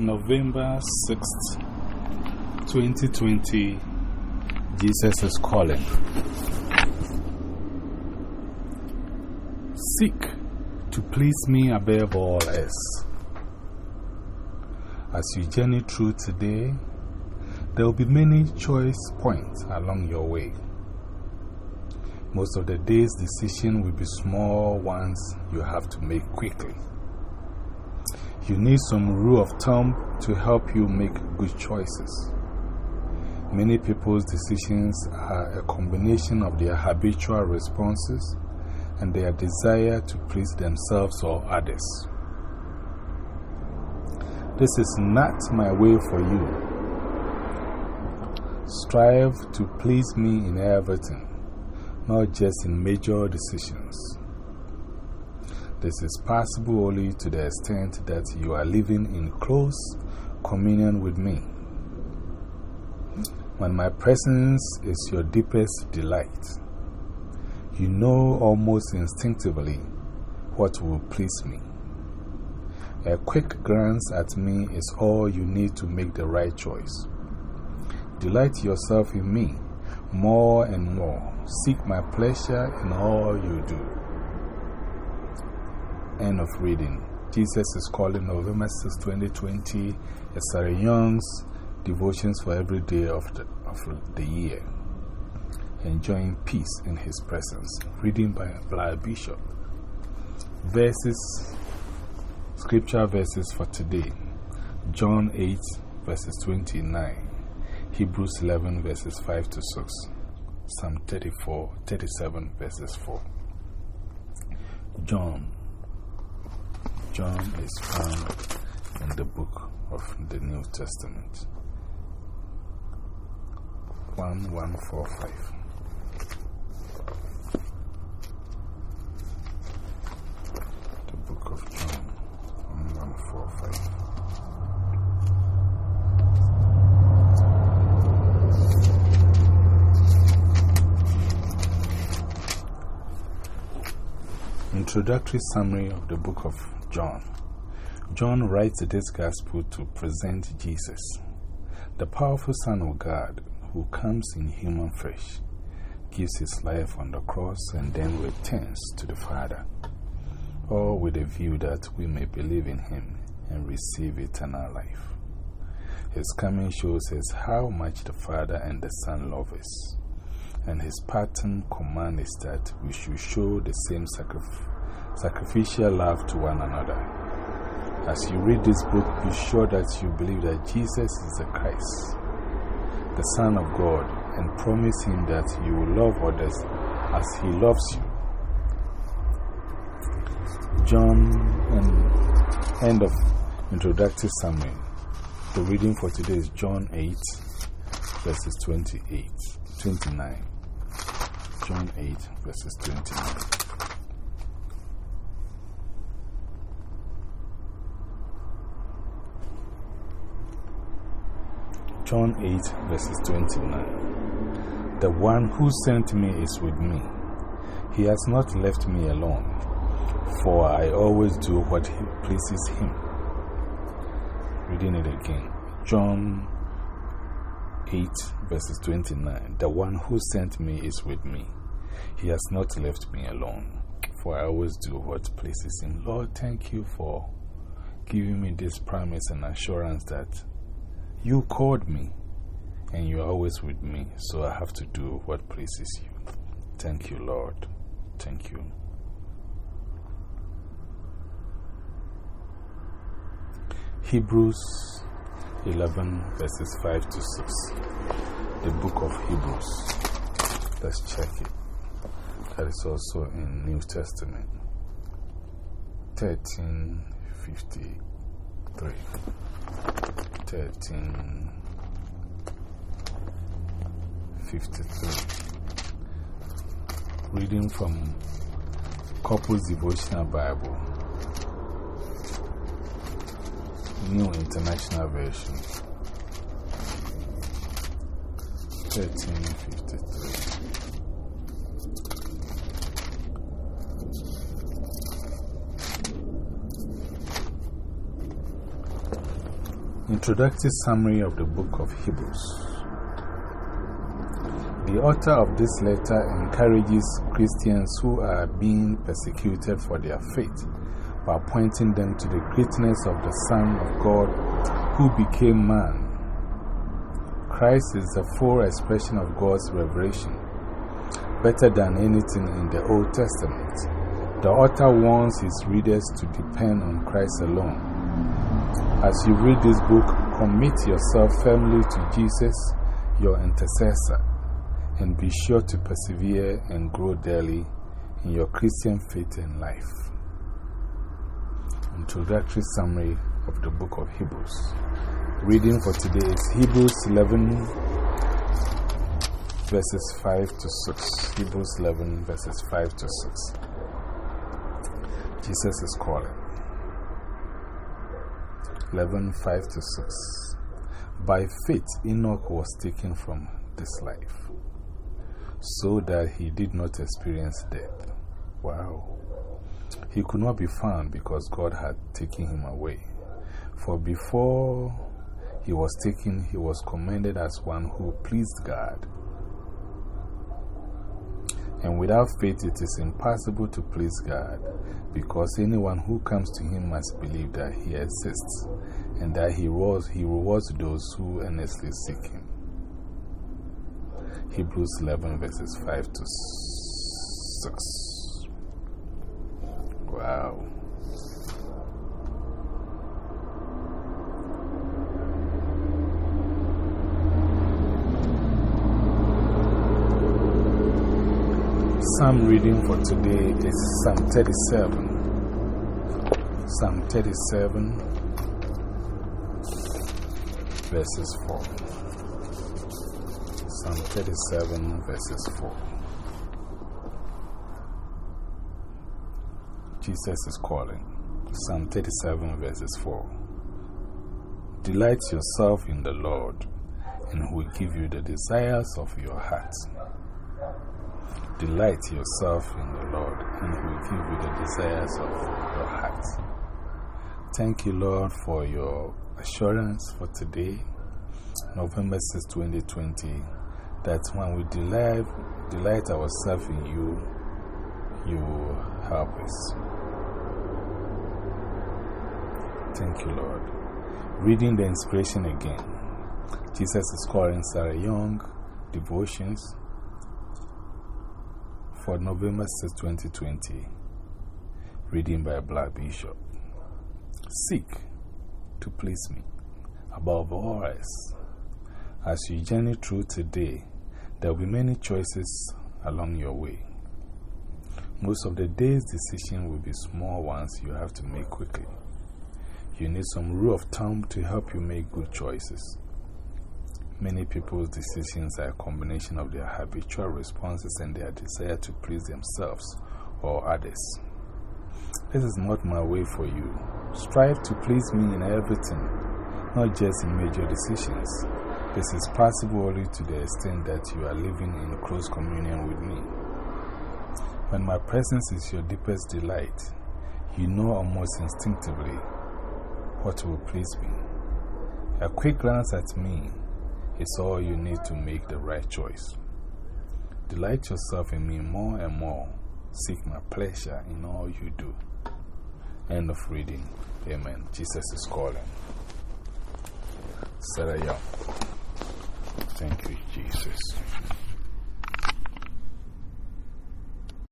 November 6th, 2020. Jesus is calling. Seek to please me above all else. As you journey through today, there will be many choice points along your way. Most of the day's decision will be small ones you have to make quickly. You need some rule of thumb to help you make good choices. Many people's decisions are a combination of their habitual responses and their desire to please themselves or others. This is not my way for you. Strive to please me in everything not just in major decisions. This is possible only to the extent that you are living in close communion with me. When my presence is your deepest delight, you know almost instinctively what will please me. A quick glance at me is all you need to make the right choice. Delight yourself in me more and more Seek my pleasure in all you do. End of reading. Jesus is calling November 6, 2020. It's Sarah Young's devotions for every day of the, of the year. Enjoying peace in His presence. Reading by Blair Bishop. Verses, scripture verses for today John 8, verses 29, Hebrews 11, verses 5 to 6. Psalm 34, 37, verses 4. John. John is found in the book of the New Testament. 1145. The book of John 1145. Introductory summary of the book of John. John writes this gospel to present Jesus, the powerful Son of God who comes in human flesh, gives his life on the cross, and then returns to the Father, all with a view that we may believe in him and receive eternal life. His coming shows us how much the Father and the Son love us. And his pattern command is that we should show the same sacrifice sacrificial love to one another. As you read this book, be sure that you believe that Jesus is the Christ, the Son of God, and promise Him that you will love others as He loves you. John, and end of introductory summary. The reading for today is John 8, verses 28, 29. John 8, verses 29. John 8, verses 29. The one who sent me is with me. He has not left me alone, for I always do what pleases him. Reading it again. John 8, verses 29. The one who sent me is with me. He has not left me alone, for I always do what pleases him. Lord, thank you for giving me this promise and assurance that you called me and you're always with me, so I have to do what pleases you. Thank you, Lord. Thank you. Hebrews 11, verses 5 to 6. The book of Hebrews. Let's check it. That is also in New Testament. 1353. 1353. Reading from Couples Devotional Bible, New International Version. 1353. Introductory summary of the book of Hebrews. The author of this letter encourages Christians who are being persecuted for their faith by pointing them to the greatness of the Son of God who became man. Christ is the full expression of God's revelation, better than anything in the Old Testament. The author warns his readers to depend on Christ alone. As you read this book, commit yourself firmly to Jesus, your intercessor and be sure to persevere and grow daily in your Christian faith and life. Introductory summary of the book of Hebrews. Reading for today is Hebrews 11, verses 5 to 6. Hebrews 11, verses 5 to 6. Jesus is calling. 11, 5 to 6. By faith, Enoch was taken from this life so that he did not experience death. Wow. He could not be found because God had taken him away. For before he was taken, he was commended as one who pleased God. And without faith, it is impossible to please God because anyone who comes to him must believe that he exists and that he, was, he rewards those who earnestly seek him. Hebrews 11, verses 5 to 6. Wow. Psalm reading for today is Psalm 37. Psalm 37, verses 4. Psalm 37, verses 4. Jesus is calling. Psalm 37, verses 4. Delight yourself in the Lord, and He will give you the desires of your heart. Delight yourself in the Lord, and He will give you the desires of your heart. Thank you, Lord, for your assurance for today, November 6, 2020 that when we delight, delight ourselves in you, you help us. Thank you, Lord. Reading the inspiration again. Jesus is calling Sarah Young devotions for November 6, 2020. Reading by Black Bishop. Seek to please me above all else. As you journey through today, there will be many choices along your way. Most of the day's decisions will be small ones you have to make quickly. You need some rule of thumb to help you make good choices. Many people's decisions are a combination of their habitual responses and their desire to please themselves or others. This is not my way for you. Strive to please me in everything, not just in major decisions. This is possible only to the extent that you are living in close communion with me. When my presence is your deepest delight, you know almost instinctively what will please me. A quick glance at me is all you need to make the right choice. Delight yourself in me more and more. Seek my pleasure in all you do. End of reading. Amen. Jesus is calling. Sarah. Thank you, Jesus.